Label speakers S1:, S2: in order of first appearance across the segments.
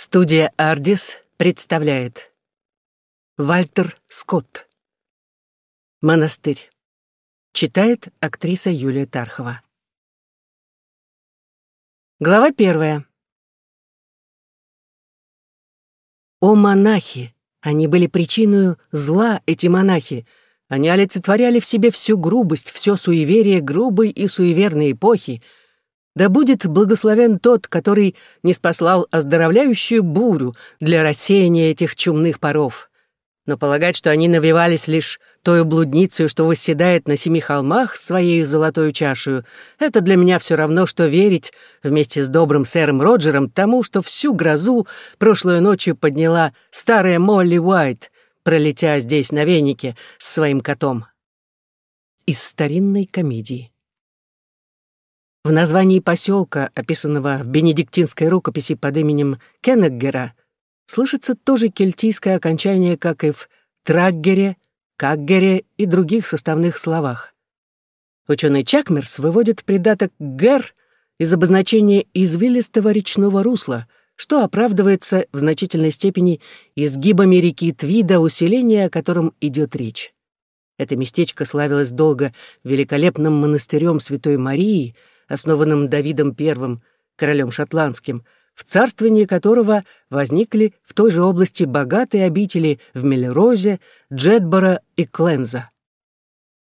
S1: Студия «Ардис» представляет Вальтер Скотт. «Монастырь» Читает актриса Юлия Тархова. Глава первая. О монахи! Они были причиной зла, эти монахи. Они олицетворяли в себе всю грубость, все суеверие грубой и суеверной эпохи — да будет благословен тот, который не спаслал оздоровляющую бурю для рассеяния этих чумных паров. Но полагать, что они навивались лишь той блудницей, что восседает на семи холмах своей золотой чашею, это для меня все равно, что верить вместе с добрым сэром Роджером тому, что всю грозу прошлой ночью подняла старая Молли Уайт, пролетя здесь на венике с своим котом. Из старинной комедии. В названии поселка, описанного в бенедиктинской рукописи под именем Кеннеггера, слышится тоже кельтийское окончание, как и в траггере, каггере и других составных словах. Ученый Чакмерс выводит придаток «гер» из обозначения извилистого речного русла, что оправдывается в значительной степени изгибами реки Твида, усиления о котором идет речь. Это местечко славилось долго великолепным монастырем Святой Марии — основанным Давидом I, королем шотландским, в царствовании которого возникли в той же области богатые обители в Мелерозе, Джетбора и Кленза.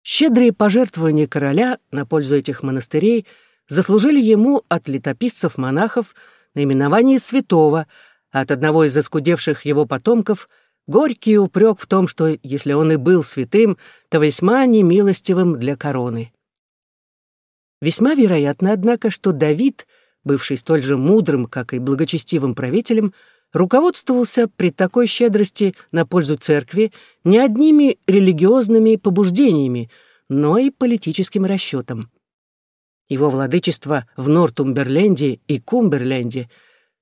S1: Щедрые пожертвования короля на пользу этих монастырей заслужили ему от летописцев-монахов наименование святого, а от одного из заскудевших его потомков горький упрек в том, что если он и был святым, то весьма немилостивым для короны. Весьма вероятно, однако, что Давид, бывший столь же мудрым, как и благочестивым правителем, руководствовался при такой щедрости на пользу церкви не одними религиозными побуждениями, но и политическим расчетом. Его владычество в Нортумберленде и Кумберленде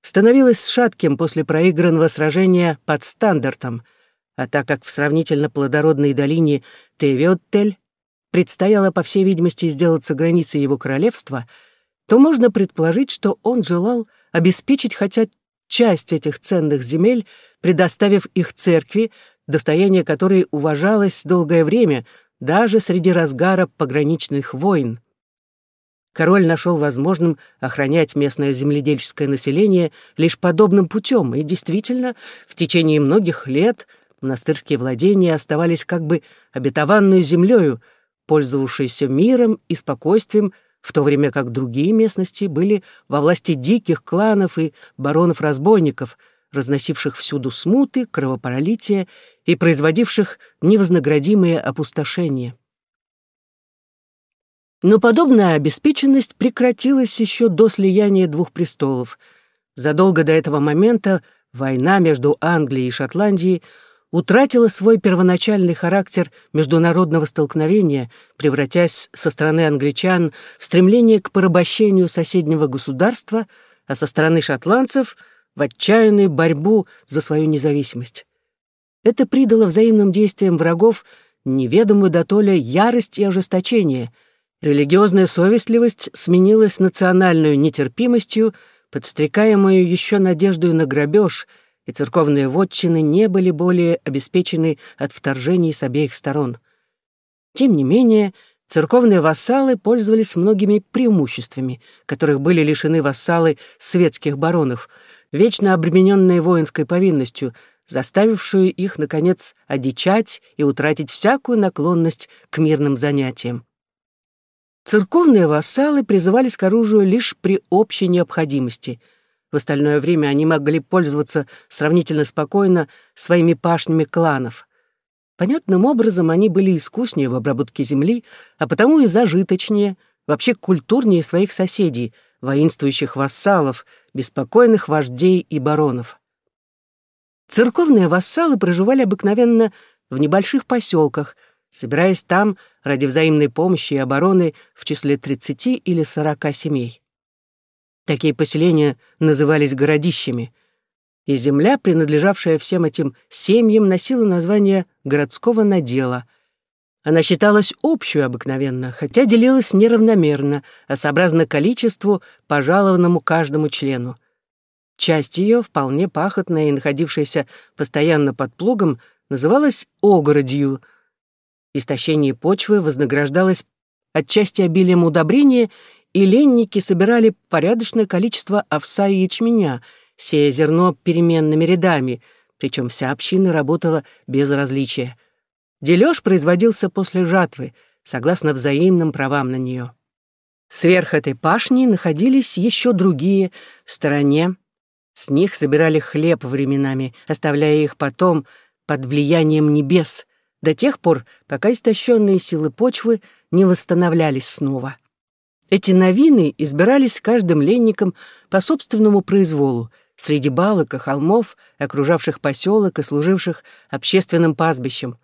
S1: становилось шатким после проигранного сражения под Стандартом, а так как в сравнительно плодородной долине Тевиоттель предстояло, по всей видимости, сделаться границей его королевства, то можно предположить, что он желал обеспечить хотя часть этих ценных земель, предоставив их церкви, достояние которой уважалось долгое время, даже среди разгара пограничных войн. Король нашел возможным охранять местное земледельческое население лишь подобным путем, и действительно, в течение многих лет монастырские владения оставались как бы обетованную землею, пользовавшийся миром и спокойствием, в то время как другие местности были во власти диких кланов и баронов-разбойников, разносивших всюду смуты, кровопролитие и производивших невознаградимые опустошения. Но подобная обеспеченность прекратилась еще до слияния двух престолов. Задолго до этого момента война между Англией и Шотландией утратила свой первоначальный характер международного столкновения, превратясь со стороны англичан в стремление к порабощению соседнего государства, а со стороны шотландцев — в отчаянную борьбу за свою независимость. Это придало взаимным действиям врагов неведомую дотоле ярость и ожесточение. Религиозная совестливость сменилась национальной нетерпимостью, подстрекаемую еще надеждой на грабеж — и церковные вотчины не были более обеспечены от вторжений с обеих сторон. Тем не менее, церковные вассалы пользовались многими преимуществами, которых были лишены вассалы светских баронов, вечно обремененные воинской повинностью, заставившую их, наконец, одичать и утратить всякую наклонность к мирным занятиям. Церковные вассалы призывались к оружию лишь при общей необходимости — в остальное время они могли пользоваться сравнительно спокойно своими пашнями кланов. Понятным образом они были искуснее в обработке земли, а потому и зажиточнее, вообще культурнее своих соседей, воинствующих вассалов, беспокойных вождей и баронов. Церковные вассалы проживали обыкновенно в небольших поселках, собираясь там ради взаимной помощи и обороны в числе 30 или 40 семей. Такие поселения назывались городищами, и земля, принадлежавшая всем этим семьям, носила название городского надела. Она считалась общую обыкновенно, хотя делилась неравномерно, а сообразно количеству, пожалованному каждому члену. Часть ее, вполне пахотная и находившаяся постоянно под плугом, называлась огородью. Истощение почвы вознаграждалось отчасти обилием удобрения, и ленники собирали порядочное количество овса и ячменя, сея зерно переменными рядами, причем вся община работала без различия. Дележ производился после жатвы, согласно взаимным правам на нее. Сверх этой пашни находились еще другие в стороне. С них собирали хлеб временами, оставляя их потом под влиянием небес, до тех пор, пока истощенные силы почвы не восстановлялись снова. Эти новины избирались каждым ленником по собственному произволу, среди балок и холмов, окружавших поселок и служивших общественным пастбищем.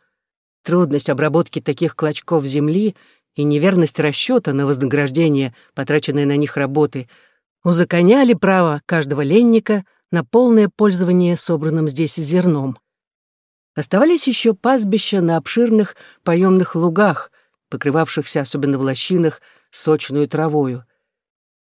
S1: Трудность обработки таких клочков земли и неверность расчета на вознаграждение, потраченной на них работы, узаконяли право каждого ленника на полное пользование собранным здесь зерном. Оставались еще пастбища на обширных поемных лугах, покрывавшихся, особенно в лощинах, сочную травою.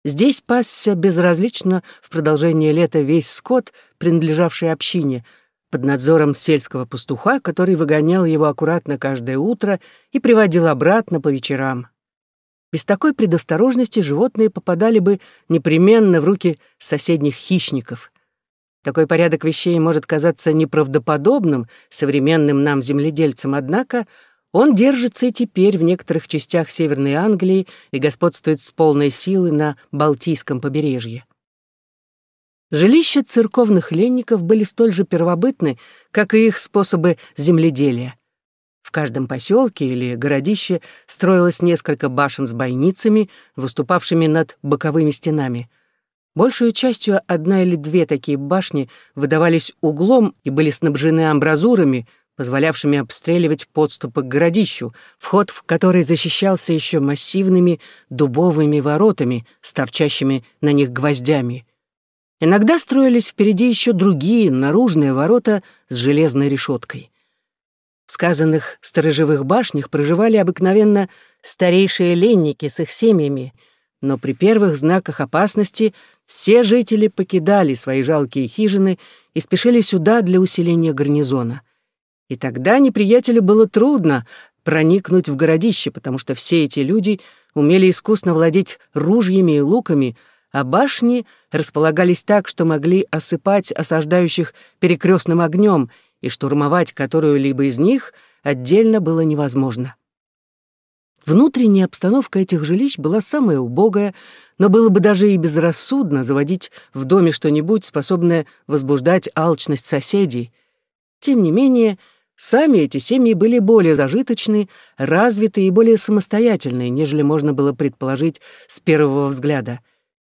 S1: Здесь пасся безразлично в продолжение лета весь скот, принадлежавший общине, под надзором сельского пастуха, который выгонял его аккуратно каждое утро и приводил обратно по вечерам. Без такой предосторожности животные попадали бы непременно в руки соседних хищников. Такой порядок вещей может казаться неправдоподобным современным нам земледельцам, однако он держится и теперь в некоторых частях Северной Англии и господствует с полной силой на Балтийском побережье. Жилища церковных ленников были столь же первобытны, как и их способы земледелия. В каждом поселке или городище строилось несколько башен с бойницами, выступавшими над боковыми стенами. Большую частью одна или две такие башни выдавались углом и были снабжены амбразурами — позволявшими обстреливать подступы к городищу, вход в который защищался еще массивными дубовыми воротами с торчащими на них гвоздями. Иногда строились впереди еще другие наружные ворота с железной решеткой. В сказанных сторожевых башнях проживали обыкновенно старейшие ленники с их семьями, но при первых знаках опасности все жители покидали свои жалкие хижины и спешили сюда для усиления гарнизона — и тогда неприятелю было трудно проникнуть в городище, потому что все эти люди умели искусно владеть ружьями и луками, а башни располагались так, что могли осыпать осаждающих перекрестным огнем, и штурмовать которую-либо из них отдельно было невозможно. Внутренняя обстановка этих жилищ была самая убогая, но было бы даже и безрассудно заводить в доме что-нибудь, способное возбуждать алчность соседей. Тем не менее, Сами эти семьи были более зажиточны, развиты и более самостоятельны, нежели можно было предположить с первого взгляда.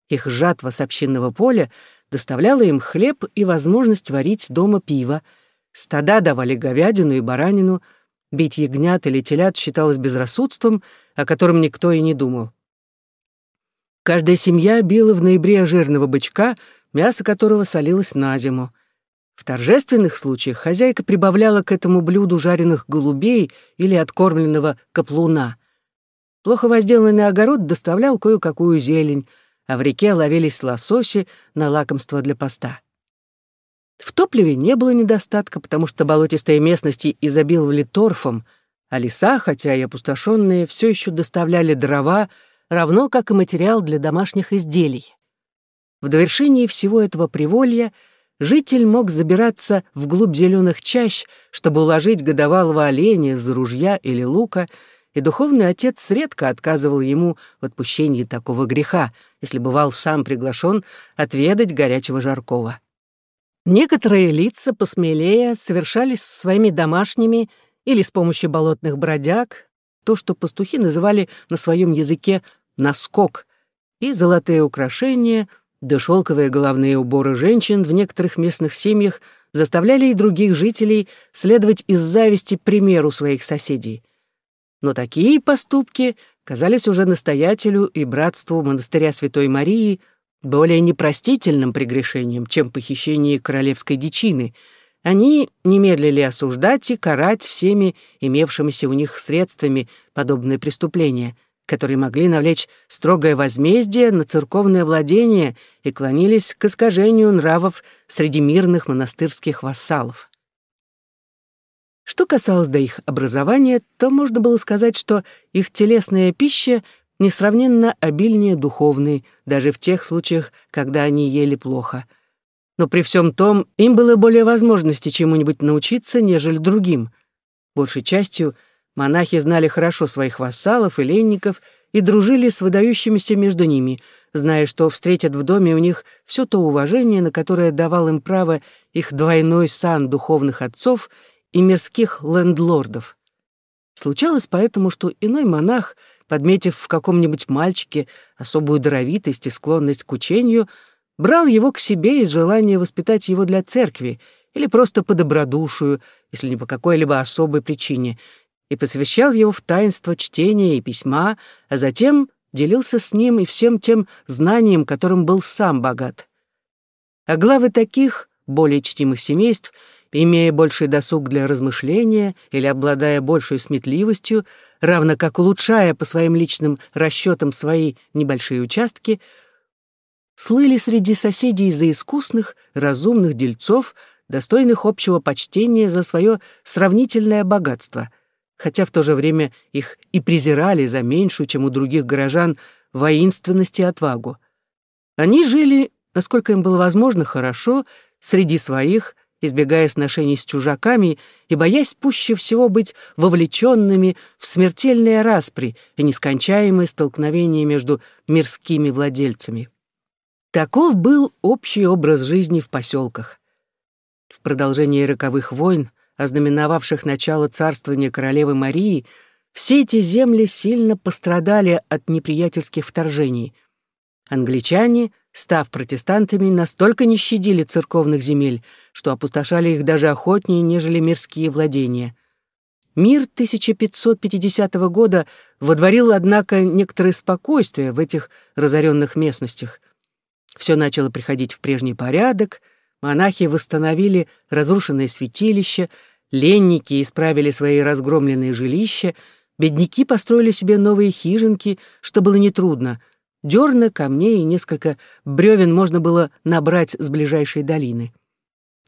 S1: Их жатва с общинного поля доставляла им хлеб и возможность варить дома пиво. Стада давали говядину и баранину, бить ягнят или телят считалось безрассудством, о котором никто и не думал. Каждая семья била в ноябре жирного бычка, мясо которого солилось на зиму. В торжественных случаях хозяйка прибавляла к этому блюду жареных голубей или откормленного каплуна. Плохо возделанный огород доставлял кое-какую зелень, а в реке ловились лососи на лакомство для поста. В топливе не было недостатка, потому что болотистые местности изобиловали торфом, а леса, хотя и опустошенные, все еще доставляли дрова, равно как и материал для домашних изделий. В довершении всего этого приволья — житель мог забираться вглубь зеленых чащ, чтобы уложить годовалого оленя из ружья или лука, и духовный отец редко отказывал ему в отпущении такого греха, если бывал сам приглашен отведать горячего жаркого. Некоторые лица посмелее совершали с своими домашними или с помощью болотных бродяг то, что пастухи называли на своем языке «наскок», и золотые украшения — да шелковые головные уборы женщин в некоторых местных семьях заставляли и других жителей следовать из зависти примеру своих соседей. Но такие поступки казались уже настоятелю и братству монастыря Святой Марии более непростительным прегрешением, чем похищение королевской дичины. Они не медлили осуждать и карать всеми имевшимися у них средствами подобные преступления, которые могли навлечь строгое возмездие на церковное владение и клонились к искажению нравов среди мирных монастырских вассалов. Что касалось до их образования, то можно было сказать, что их телесная пища несравненно обильнее духовной, даже в тех случаях, когда они ели плохо. Но при всем том им было более возможности чему-нибудь научиться, нежели другим. Большей частью монахи знали хорошо своих вассалов и ленников и дружили с выдающимися между ними, зная, что встретят в доме у них все то уважение, на которое давал им право их двойной сан духовных отцов — и мирских лендлордов. Случалось поэтому, что иной монах, подметив в каком-нибудь мальчике особую даровитость и склонность к учению, брал его к себе из желания воспитать его для церкви или просто по добродушию, если не по какой-либо особой причине, и посвящал его в таинство чтения и письма, а затем делился с ним и всем тем знанием, которым был сам богат. А главы таких, более чтимых семейств — имея больший досуг для размышления или обладая большей сметливостью, равно как улучшая по своим личным расчетам свои небольшие участки, слыли среди соседей за искусных, разумных дельцов, достойных общего почтения за свое сравнительное богатство, хотя в то же время их и презирали за меньшую, чем у других горожан, воинственность и отвагу. Они жили, насколько им было возможно, хорошо, среди своих, избегая сношений с чужаками и боясь пуще всего быть вовлеченными в смертельные распри и нескончаемые столкновения между мирскими владельцами. Таков был общий образ жизни в поселках. В продолжении роковых войн, ознаменовавших начало царствования королевы Марии, все эти земли сильно пострадали от неприятельских вторжений. Англичане, став протестантами, настолько не щадили церковных земель, что опустошали их даже охотнее, нежели мирские владения. Мир 1550 года водворил, однако, некоторое спокойствие в этих разоренных местностях. Все начало приходить в прежний порядок, монахи восстановили разрушенное святилище, ленники исправили свои разгромленные жилища, бедняки построили себе новые хижинки, что было нетрудно. Дерна, камней и несколько бревен можно было набрать с ближайшей долины.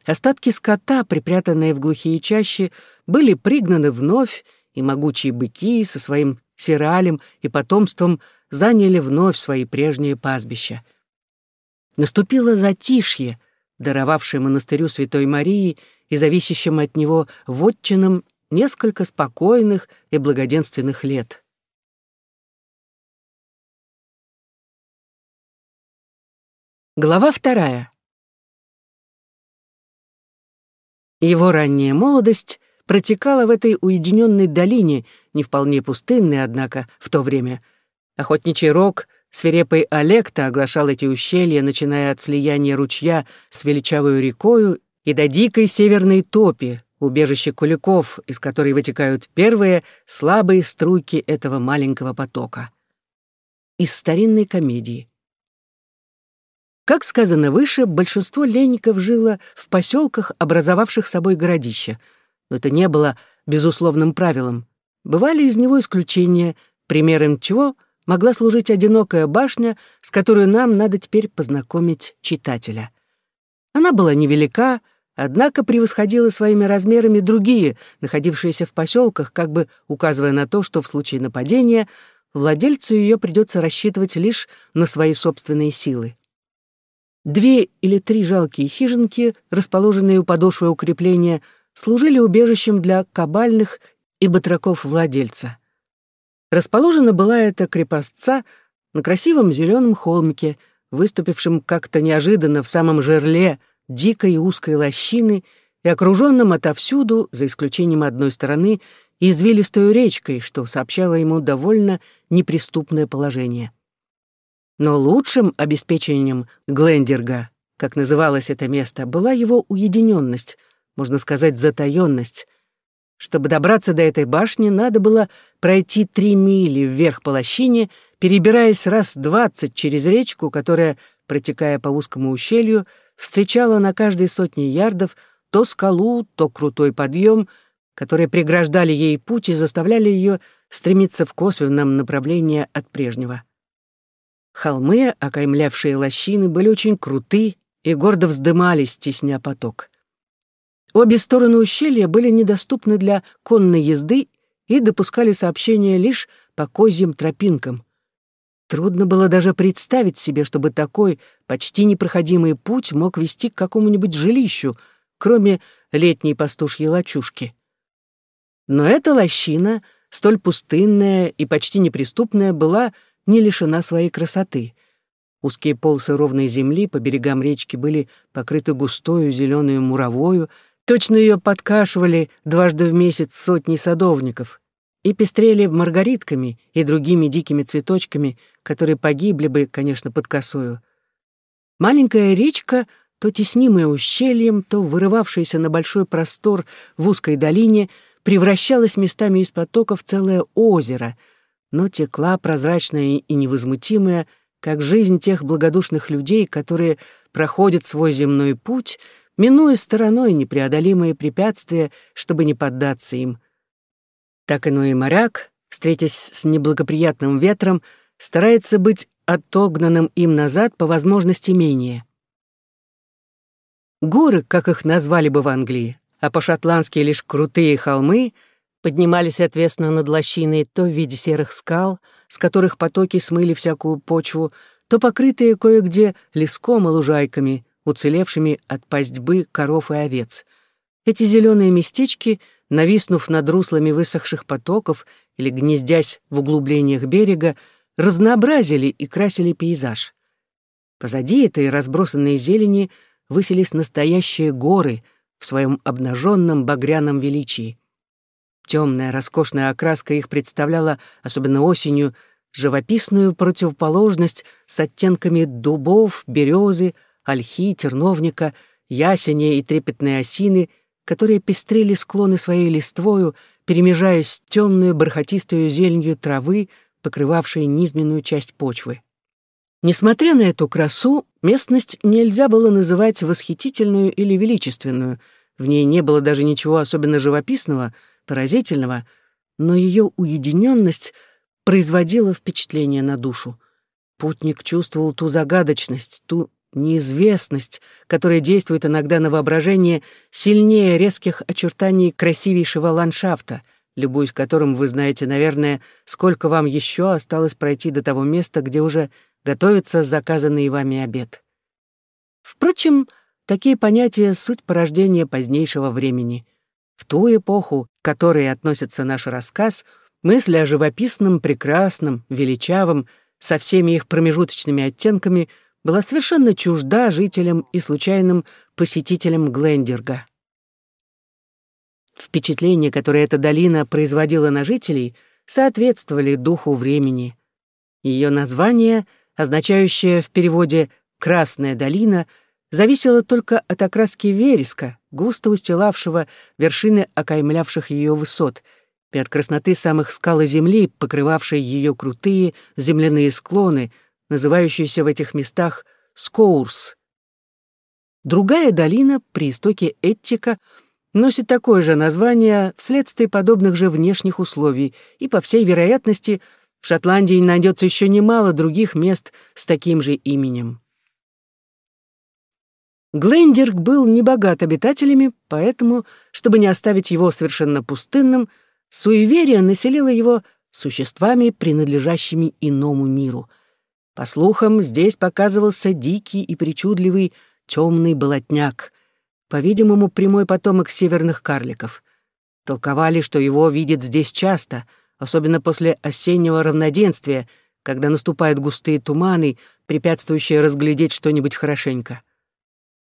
S1: Остатки скота, припрятанные в глухие чащи, были пригнаны вновь, и могучие быки со своим сиралем и потомством заняли вновь свои прежние пастбища. Наступило затишье, даровавшее монастырю Святой Марии и зависящим от него вотчинам несколько спокойных и благоденственных лет. Глава вторая. Его ранняя молодость протекала в этой уединенной долине, не вполне пустынной, однако, в то время. Охотничий рог, свирепый Олекта оглашал эти ущелья, начиная от слияния ручья с величавой рекою и до дикой северной топи, убежище куликов, из которой вытекают первые слабые струйки этого маленького потока. Из старинной комедии. Как сказано выше, большинство ленников жило в поселках, образовавших собой городища. Но это не было безусловным правилом. Бывали из него исключения, примером чего могла служить одинокая башня, с которой нам надо теперь познакомить читателя. Она была невелика, однако превосходила своими размерами другие, находившиеся в поселках, как бы указывая на то, что в случае нападения владельцу ее придется рассчитывать лишь на свои собственные силы. Две или три жалкие хижинки, расположенные у подошвы укрепления, служили убежищем для кабальных и батраков владельца. Расположена была эта крепостца на красивом зеленом холмике, выступившем как-то неожиданно в самом жерле дикой и узкой лощины и окруженном отовсюду, за исключением одной стороны, извилистой речкой, что сообщало ему довольно неприступное положение. Но лучшим обеспечением Глендерга, как называлось это место, была его уединенность, можно сказать, затаённость. Чтобы добраться до этой башни, надо было пройти три мили вверх по лощине, перебираясь раз двадцать через речку, которая, протекая по узкому ущелью, встречала на каждой сотне ярдов то скалу, то крутой подъем, которые преграждали ей путь и заставляли ее стремиться в косвенном направлении от прежнего. Холмы, окаймлявшие лощины, были очень круты и гордо вздымались, тесня поток. Обе стороны ущелья были недоступны для конной езды и допускали сообщения лишь по козьим тропинкам. Трудно было даже представить себе, чтобы такой почти непроходимый путь мог вести к какому-нибудь жилищу, кроме летней пастушьей лачушки. Но эта лощина, столь пустынная и почти неприступная, была не лишена своей красоты. Узкие полосы ровной земли по берегам речки были покрыты густою зеленую муровою, точно ее подкашивали дважды в месяц сотни садовников и пестрели маргаритками и другими дикими цветочками, которые погибли бы, конечно, под косою. Маленькая речка, то теснимая ущельем, то вырывавшаяся на большой простор в узкой долине, превращалась местами из потока в целое озеро, но текла прозрачная и невозмутимая, как жизнь тех благодушных людей, которые проходят свой земной путь, минуя стороной непреодолимые препятствия, чтобы не поддаться им. Так иной моряк, встретясь с неблагоприятным ветром, старается быть отогнанным им назад по возможности менее. Горы, как их назвали бы в Англии, а по-шотландски лишь крутые холмы, поднимались отвесно над лощиной то в виде серых скал, с которых потоки смыли всякую почву, то покрытые кое-где леском и лужайками, уцелевшими от пастьбы коров и овец. Эти зеленые местечки, нависнув над руслами высохших потоков или гнездясь в углублениях берега, разнообразили и красили пейзаж. Позади этой разбросанной зелени высились настоящие горы в своем обнаженном багряном величии. Темная роскошная окраска их представляла, особенно осенью, живописную противоположность с оттенками дубов, березы, ольхи, терновника, ясеня и трепетной осины, которые пестрели склоны своей листвою, перемежаясь с темную бархатистую зеленью травы, покрывавшей низменную часть почвы. Несмотря на эту красу, местность нельзя было называть восхитительную или величественную, в ней не было даже ничего особенно живописного, поразительного, но ее уединенность производила впечатление на душу. Путник чувствовал ту загадочность, ту неизвестность, которая действует иногда на воображение сильнее резких очертаний красивейшего ландшафта, любуясь которым вы знаете, наверное, сколько вам еще осталось пройти до того места, где уже готовится заказанный вами обед. Впрочем, такие понятия — суть порождения позднейшего времени. В ту эпоху, к которой относится наш рассказ, мысль о живописном, прекрасном, величавом, со всеми их промежуточными оттенками — была совершенно чужда жителям и случайным посетителям Глендерга. Впечатления, которые эта долина производила на жителей, соответствовали духу времени. Ее название, означающее в переводе «Красная долина», зависело только от окраски вереска, густо устилавшего вершины окаймлявших ее высот, и от красноты самых скал и земли, покрывавшей ее крутые земляные склоны, называющуюся в этих местах Скоурс. Другая долина при истоке Эттика носит такое же название вследствие подобных же внешних условий, и, по всей вероятности, в Шотландии найдется еще немало других мест с таким же именем. Глендерг был небогат обитателями, поэтому, чтобы не оставить его совершенно пустынным, суеверие населило его существами, принадлежащими иному миру — по слухам, здесь показывался дикий и причудливый темный болотняк, по-видимому, прямой потомок северных карликов. Толковали, что его видят здесь часто, особенно после осеннего равноденствия, когда наступают густые туманы, препятствующие разглядеть что-нибудь хорошенько.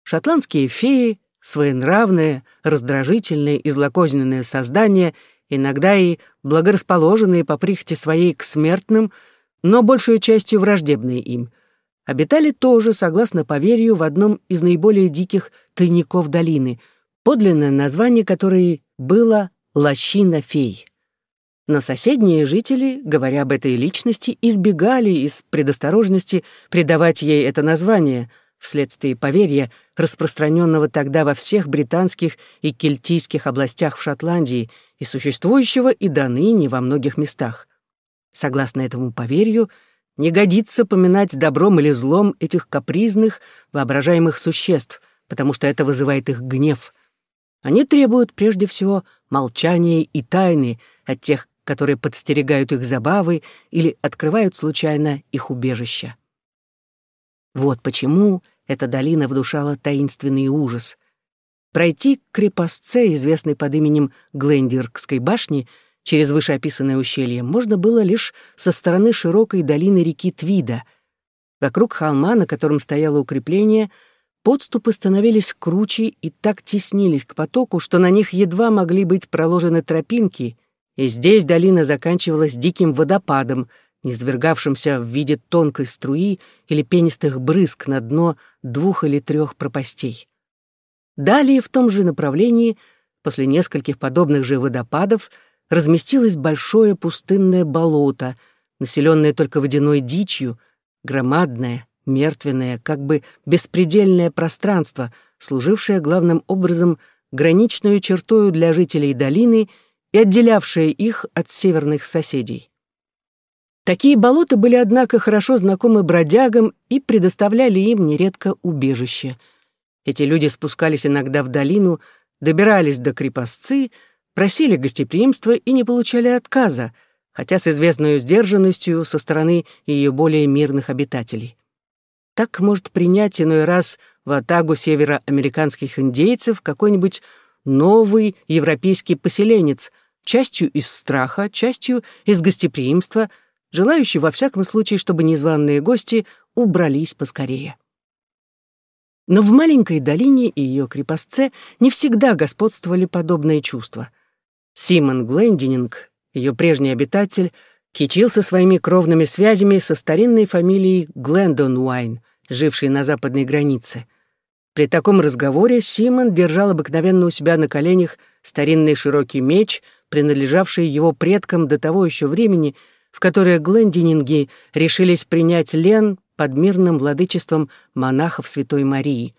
S1: Шотландские феи, своенравные, раздражительные и злокозненные создания, иногда и благорасположенные по прихоти своей к смертным — но большую частью враждебные им, обитали тоже, согласно поверью, в одном из наиболее диких тайников долины, подлинное название которой было «Лощина фей». Но соседние жители, говоря об этой личности, избегали из предосторожности придавать ей это название, вследствие поверья, распространенного тогда во всех британских и кельтийских областях в Шотландии и существующего и до ныне во многих местах. Согласно этому поверью, не годится поминать добром или злом этих капризных, воображаемых существ, потому что это вызывает их гнев. Они требуют прежде всего молчания и тайны от тех, которые подстерегают их забавы или открывают случайно их убежища. Вот почему эта долина вдушала таинственный ужас. Пройти к крепостце, известной под именем Глендиркской башни, через вышеописанное ущелье, можно было лишь со стороны широкой долины реки Твида. Вокруг холма, на котором стояло укрепление, подступы становились круче и так теснились к потоку, что на них едва могли быть проложены тропинки, и здесь долина заканчивалась диким водопадом — низвергавшимся в виде тонкой струи или пенистых брызг на дно двух или трех пропастей. Далее в том же направлении, после нескольких подобных же водопадов, разместилось большое пустынное болото, населенное только водяной дичью, громадное, мертвенное, как бы беспредельное пространство, служившее главным образом граничную чертою для жителей долины и отделявшее их от северных соседей. Такие болота были, однако, хорошо знакомы бродягам и предоставляли им нередко убежище. Эти люди спускались иногда в долину, добирались до крепостцы, просили гостеприимства и не получали отказа, хотя с известной сдержанностью со стороны ее более мирных обитателей. Так может принять иной раз в атагу североамериканских индейцев какой-нибудь новый европейский поселенец, частью из страха, частью из гостеприимства — желающий во всяком случае, чтобы незваные гости убрались поскорее. Но в маленькой долине и ее крепостце не всегда господствовали подобные чувства. Симон Глендининг, ее прежний обитатель, кичился своими кровными связями со старинной фамилией Глендон Уайн, жившей на западной границе. При таком разговоре Симон держал обыкновенно у себя на коленях старинный широкий меч, принадлежавший его предкам до того еще времени, в которое глендининги решились принять Лен под мирным владычеством монахов Святой Марии.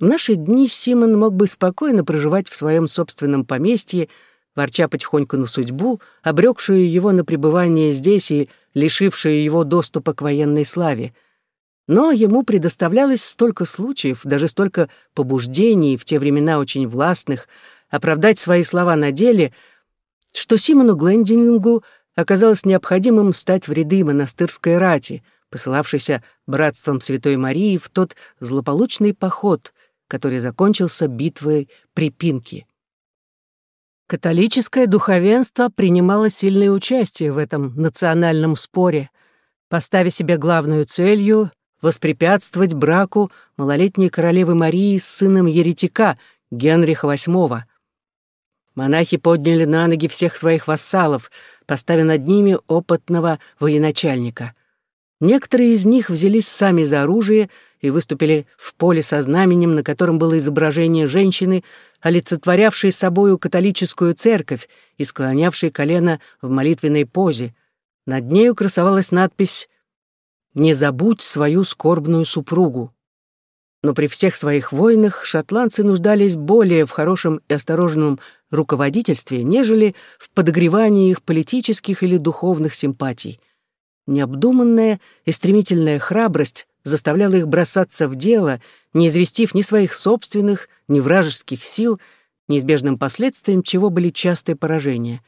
S1: В наши дни Симон мог бы спокойно проживать в своем собственном поместье, ворча потихоньку на судьбу, обрекшую его на пребывание здесь и лишившую его доступа к военной славе. Но ему предоставлялось столько случаев, даже столько побуждений, в те времена очень властных, оправдать свои слова на деле, что Симону Глендинингу оказалось необходимым стать в ряды монастырской рати, посылавшейся братством Святой Марии в тот злополучный поход, который закончился битвой при Пинке. Католическое духовенство принимало сильное участие в этом национальном споре, поставя себе главную целью воспрепятствовать браку малолетней королевы Марии с сыном еретика Генриха VIII. Монахи подняли на ноги всех своих вассалов, поставя над ними опытного военачальника. Некоторые из них взялись сами за оружие и выступили в поле со знаменем, на котором было изображение женщины, олицетворявшей собою католическую церковь и склонявшей колено в молитвенной позе. Над нею красовалась надпись «Не забудь свою скорбную супругу». Но при всех своих войнах шотландцы нуждались более в хорошем и осторожном руководительстве, нежели в подогревании их политических или духовных симпатий. Необдуманная и стремительная храбрость заставляла их бросаться в дело, не известив ни своих собственных, ни вражеских сил, неизбежным последствием чего были частые поражения.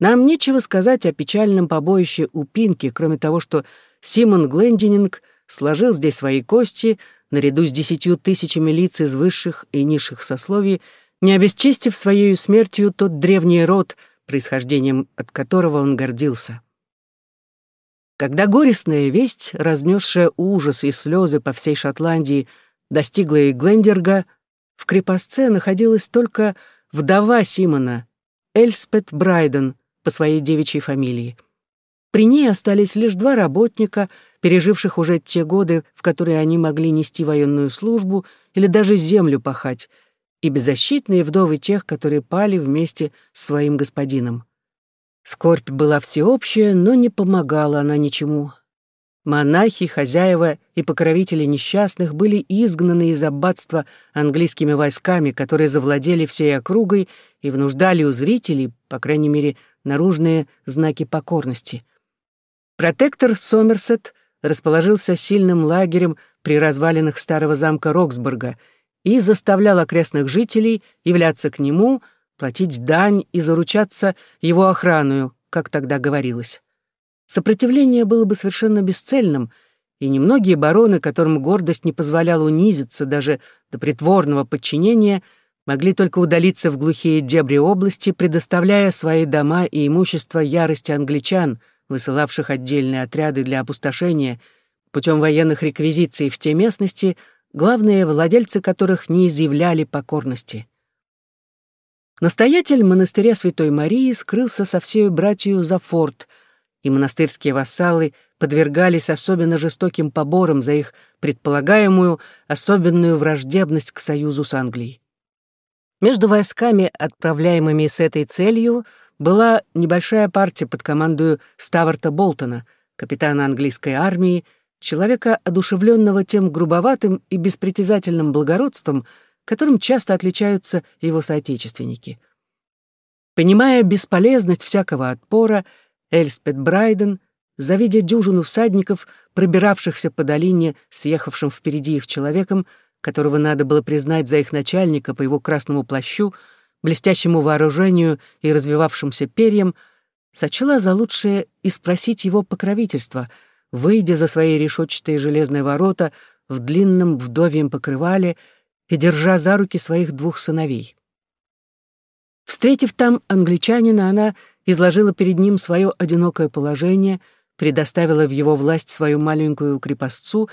S1: Нам нечего сказать о печальном побоище у Пинки, кроме того, что Симон Глендининг сложил здесь свои кости наряду с десятью тысячами лиц из высших и низших сословий не обесчестив своей смертью тот древний род, происхождением от которого он гордился. Когда горестная весть, разнесшая ужас и слезы по всей Шотландии, достигла и Глендерга, в крепостце находилась только вдова Симона, Эльспет Брайден, по своей девичьей фамилии. При ней остались лишь два работника, переживших уже те годы, в которые они могли нести военную службу или даже землю пахать, и беззащитные вдовы тех, которые пали вместе с своим господином. Скорбь была всеобщая, но не помогала она ничему. Монахи, хозяева и покровители несчастных были изгнаны из аббатства английскими войсками, которые завладели всей округой и внуждали у зрителей, по крайней мере, наружные знаки покорности. Протектор Сомерсет расположился сильным лагерем при развалинах старого замка Роксбурга и заставлял окрестных жителей являться к нему, платить дань и заручаться его охраную, как тогда говорилось. Сопротивление было бы совершенно бесцельным, и немногие бароны, которым гордость не позволяла унизиться даже до притворного подчинения, могли только удалиться в глухие дебри области, предоставляя свои дома и имущество ярости англичан, высылавших отдельные отряды для опустошения путем военных реквизиций в те местности, главные владельцы которых не изъявляли покорности. Настоятель монастыря Святой Марии скрылся со всей братью за форт — и монастырские вассалы подвергались особенно жестоким поборам за их предполагаемую особенную враждебность к союзу с Англией. Между войсками, отправляемыми с этой целью, была небольшая партия под командою Ставарта Болтона, капитана английской армии, человека, одушевленного тем грубоватым и беспритязательным благородством, которым часто отличаются его соотечественники. Понимая бесполезность всякого отпора, Эльспет Брайден, завидя дюжину всадников, пробиравшихся по долине, съехавшим впереди их человеком, которого надо было признать за их начальника по его красному плащу, блестящему вооружению и развивавшимся перьям, сочла за лучшее и спросить его покровительства, выйдя за свои решетчатые железные ворота в длинном вдовьем покрывале и держа за руки своих двух сыновей. Встретив там англичанина, она изложила перед ним свое одинокое положение, предоставила в его власть свою маленькую крепостцу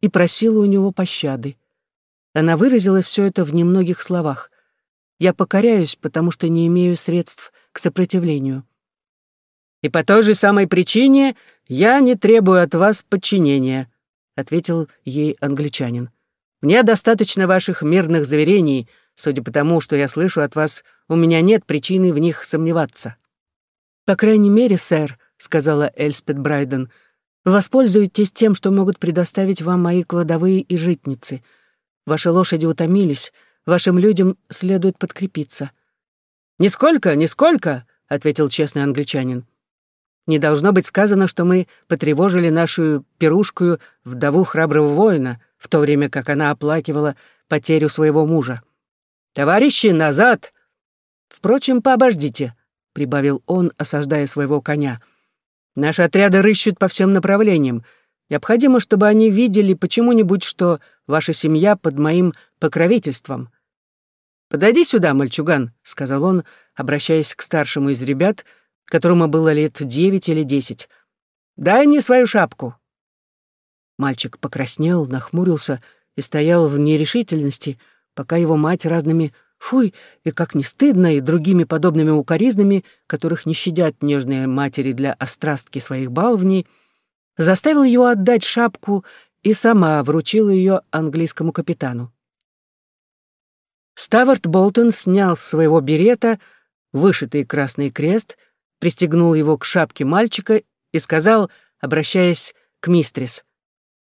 S1: и просила у него пощады. Она выразила все это в немногих словах. «Я покоряюсь, потому что не имею средств к сопротивлению». «И по той же самой причине я не требую от вас подчинения», — ответил ей англичанин. «Мне достаточно ваших мирных заверений, судя по тому, что я слышу от вас, у меня нет причины в них сомневаться». «По крайней мере, сэр», — сказала Эльспет Брайден, «воспользуйтесь тем, что могут предоставить вам мои кладовые и житницы. Ваши лошади утомились, вашим людям следует подкрепиться». «Нисколько, нисколько», — ответил честный англичанин. «Не должно быть сказано, что мы потревожили нашу пирушкую вдову храброго воина, в то время как она оплакивала потерю своего мужа. Товарищи, назад! Впрочем, пообождите прибавил он, осаждая своего коня. «Наши отряды рыщут по всем направлениям. Необходимо, чтобы они видели почему-нибудь, что ваша семья под моим покровительством». «Подойди сюда, мальчуган», — сказал он, обращаясь к старшему из ребят, которому было лет девять или десять. «Дай мне свою шапку». Мальчик покраснел, нахмурился и стоял в нерешительности, пока его мать разными Фуй, и как не стыдно, и другими подобными укоризнами, которых не щадят нежные матери для острастки своих баловней, заставил его отдать шапку и сама вручила ее английскому капитану. Ставарт Болтон снял с своего берета вышитый красный крест, пристегнул его к шапке мальчика и сказал, обращаясь к мистрис,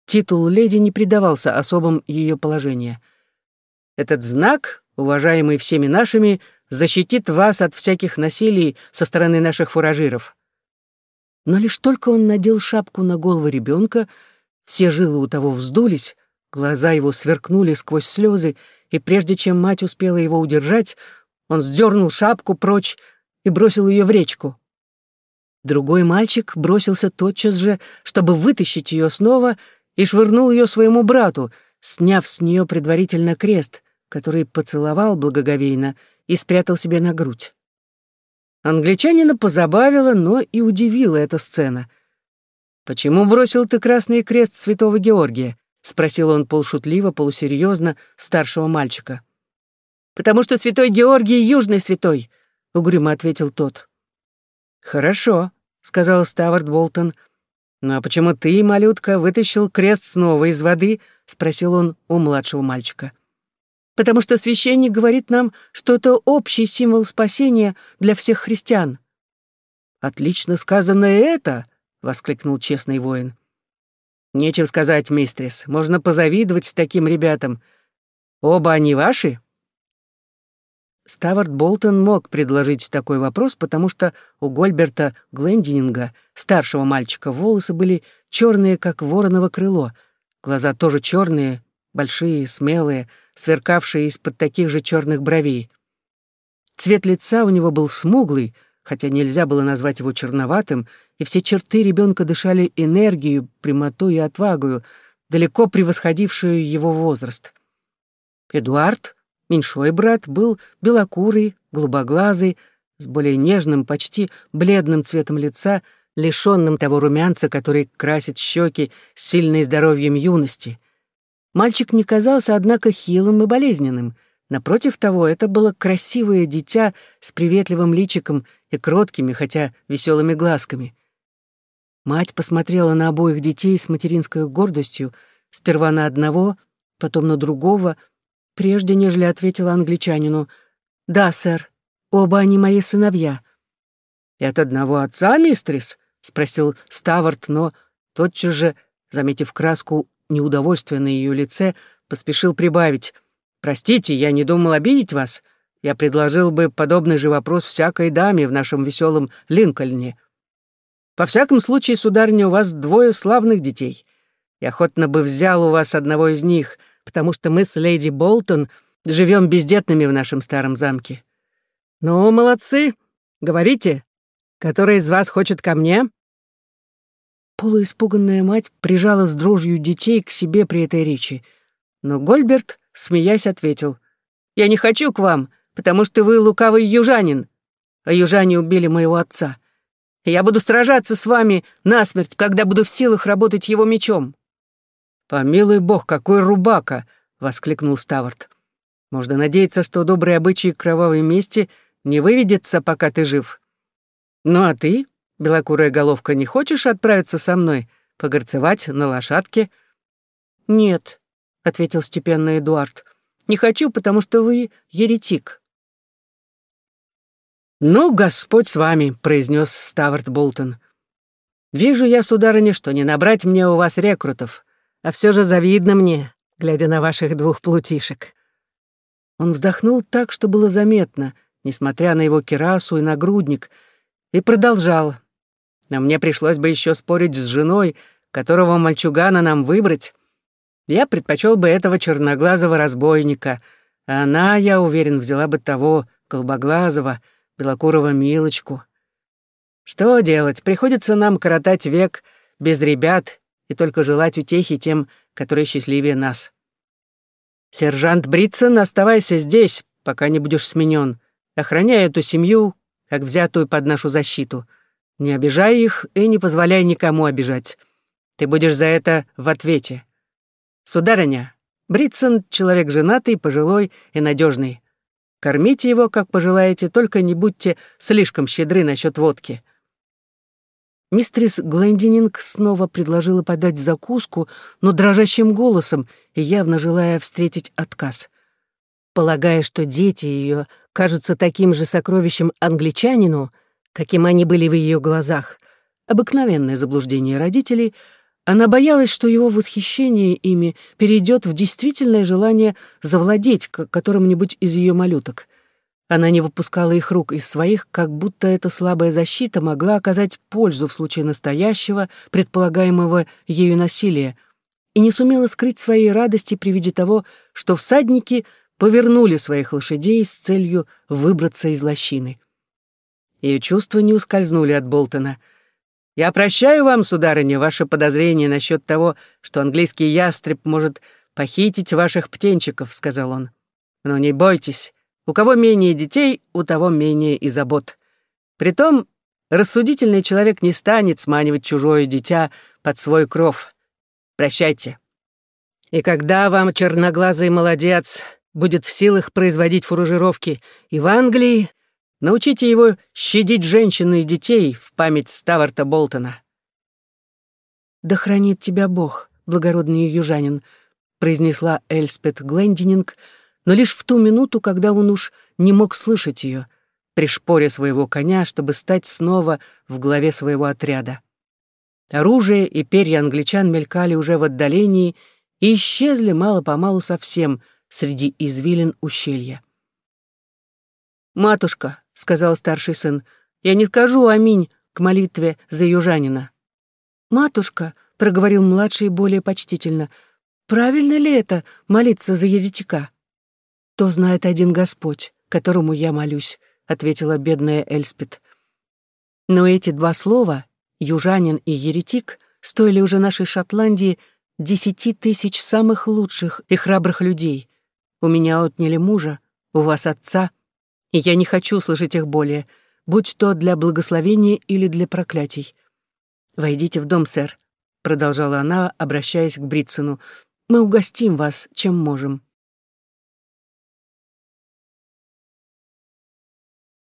S1: титул леди не придавался особым ее положения. «Этот знак уважаемый всеми нашими, защитит вас от всяких насилий со стороны наших фуражиров». Но лишь только он надел шапку на голову ребенка, все жилы у того вздулись, глаза его сверкнули сквозь слезы, и прежде чем мать успела его удержать, он сдернул шапку прочь и бросил ее в речку. Другой мальчик бросился тотчас же, чтобы вытащить ее снова, и швырнул ее своему брату, сняв с нее предварительно крест, который поцеловал благоговейно и спрятал себе на грудь. Англичанина позабавила, но и удивила эта сцена. «Почему бросил ты красный крест святого Георгия?» — спросил он полшутливо, полусерьезно старшего мальчика. «Потому что святой Георгий — южный святой», — угрюмо ответил тот. «Хорошо», — сказал Ставард Болтон. «Ну а почему ты, малютка, вытащил крест снова из воды?» — спросил он у младшего мальчика потому что священник говорит нам, что это общий символ спасения для всех христиан». «Отлично сказано это!» — воскликнул честный воин. Нечего сказать, мистрис, можно позавидовать таким ребятам. Оба они ваши? Ставард Болтон мог предложить такой вопрос, потому что у Гольберта Глендининга, старшего мальчика, волосы были черные, как вороново крыло, глаза тоже черные, большие, смелые, сверкавшие из-под таких же черных бровей. Цвет лица у него был смуглый, хотя нельзя было назвать его черноватым, и все черты ребенка дышали энергию, прямоту и отвагою, далеко превосходившую его возраст. Эдуард, меньшой брат, был белокурый, голубоглазый, с более нежным, почти бледным цветом лица, лишенным того румянца, который красит щеки сильной здоровьем юности. Мальчик не казался, однако, хилым и болезненным — Напротив того, это было красивое дитя с приветливым личиком и кроткими, хотя веселыми глазками. Мать посмотрела на обоих детей с материнской гордостью, сперва на одного, потом на другого, прежде нежели ответила англичанину «Да, сэр, оба они мои сыновья». «И от одного отца, мистрис?» — спросил Ставарт, но тотчас же, заметив краску неудовольствия на ее лице, поспешил прибавить — Простите, я не думал обидеть вас. Я предложил бы подобный же вопрос всякой даме в нашем веселом Линкольне. Во всяком случае, сударыня, у вас двое славных детей. Я охотно бы взял у вас одного из них, потому что мы с леди Болтон живем бездетными в нашем старом замке. Ну, молодцы. Говорите, который из вас хочет ко мне?» Полуиспуганная мать прижала с дрожью детей к себе при этой речи. Но Гольберт смеясь, ответил. «Я не хочу к вам, потому что вы лукавый южанин, а южане убили моего отца. Я буду сражаться с вами насмерть, когда буду в силах работать его мечом». «Помилуй бог, какой рубака!» — воскликнул Ставард. «Можно надеяться, что добрые обычаи кровавой мести не выведется, пока ты жив. Ну а ты, белокурая головка, не хочешь отправиться со мной, погорцевать на лошадке?» «Нет», — ответил степенно Эдуард. «Не хочу, потому что вы еретик». «Ну, Господь с вами», — произнес Ставард Болтон. «Вижу я, сударыня, что не набрать мне у вас рекрутов, а все же завидно мне, глядя на ваших двух плутишек». Он вздохнул так, что было заметно, несмотря на его кирасу и нагрудник, и продолжал. «Но мне пришлось бы еще спорить с женой, которого мальчугана нам выбрать. Я предпочел бы этого черноглазого разбойника, а она, я уверен, взяла бы того, голубоглазого, белокурого Милочку. Что делать? Приходится нам коротать век без ребят и только желать утехи тем, которые счастливее нас. Сержант Бритсон, оставайся здесь, пока не будешь сменен. Охраняй эту семью, как взятую под нашу защиту. Не обижай их и не позволяй никому обижать. Ты будешь за это в ответе. «Сударыня, Бритсон — человек женатый, пожилой и надежный. Кормите его, как пожелаете, только не будьте слишком щедры насчет водки». Мистрис Глендининг снова предложила подать закуску, но дрожащим голосом и явно желая встретить отказ. Полагая, что дети ее кажутся таким же сокровищем англичанину, каким они были в ее глазах, обыкновенное заблуждение родителей — она боялась, что его восхищение ими перейдет в действительное желание завладеть которым-нибудь из ее малюток. Она не выпускала их рук из своих, как будто эта слабая защита могла оказать пользу в случае настоящего, предполагаемого ею насилия, и не сумела скрыть своей радости при виде того, что всадники повернули своих лошадей с целью выбраться из лощины. Ее чувства не ускользнули от Болтона — я прощаю вам, сударыня, ваше подозрение насчет того, что английский ястреб может похитить ваших птенчиков, сказал он. Но не бойтесь, у кого менее детей, у того менее и забот. Притом, рассудительный человек не станет сманивать чужое дитя под свой кров. Прощайте. И когда вам, черноглазый молодец, будет в силах производить фуражировки и в Англии, Научите его щадить женщин и детей в память Ставарта Болтона». «Да хранит тебя Бог, благородный южанин», произнесла Эльспет Глендининг, но лишь в ту минуту, когда он уж не мог слышать ее, при шпоре своего коня, чтобы стать снова в главе своего отряда. Оружие и перья англичан мелькали уже в отдалении и исчезли мало-помалу совсем среди извилин ущелья. «Матушка», — сказал старший сын, — «я не скажу аминь к молитве за южанина». «Матушка», — проговорил младший более почтительно, — «правильно ли это молиться за еретика?» «То знает один Господь, которому я молюсь», — ответила бедная Эльспет. Но эти два слова, южанин и еретик, стоили уже нашей Шотландии десяти тысяч самых лучших и храбрых людей. У меня отняли мужа, у вас отца, и я не хочу слышать их более, будь то для благословения или для проклятий. «Войдите в дом, сэр», — продолжала она, обращаясь к Бритсону. «Мы угостим вас, чем можем».